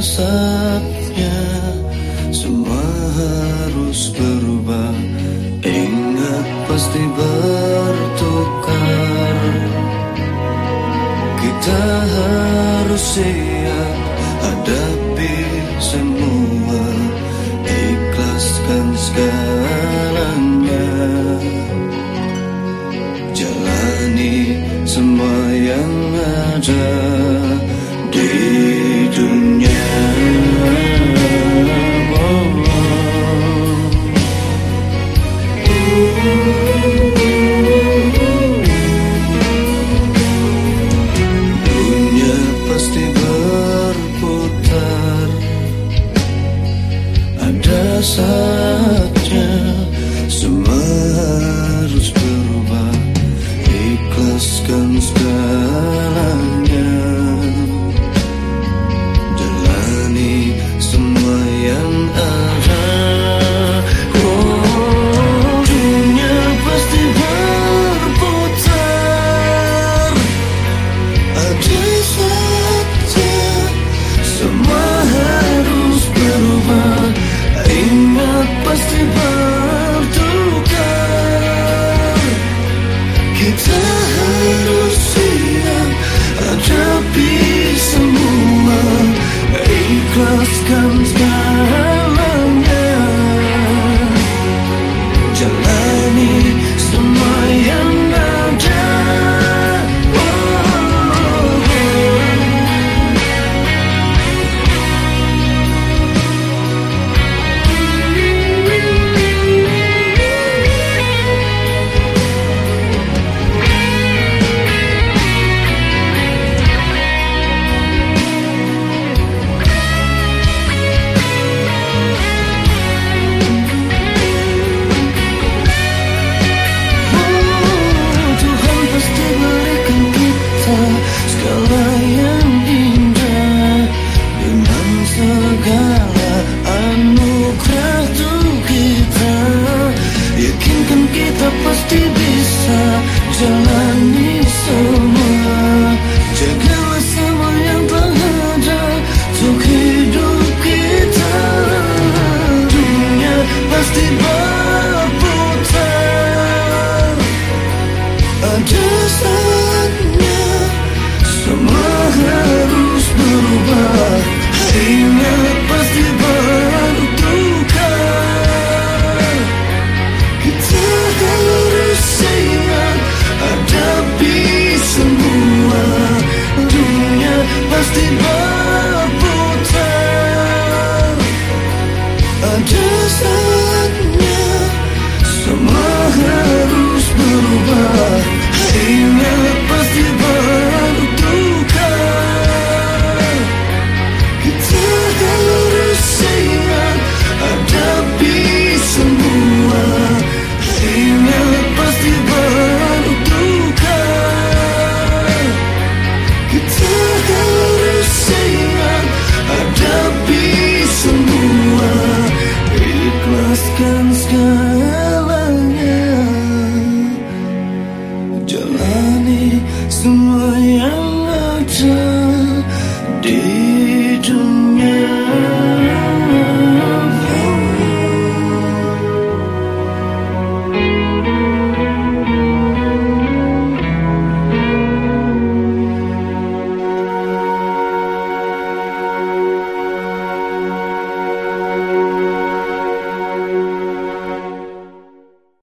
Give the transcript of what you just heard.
saatnya semua harus berubah. Ingat pasti berubah seharusnya hadapi semua ikhlaskan segalanya jalani semua yang ada di dunia oh, oh. Pasti berputar, Ada saatnya semua harus berubah. Ingat pasti bertukar. Kita harus ingat hadapi semua. Dunia pasti berubah segalanya. Jalani semua yang ada.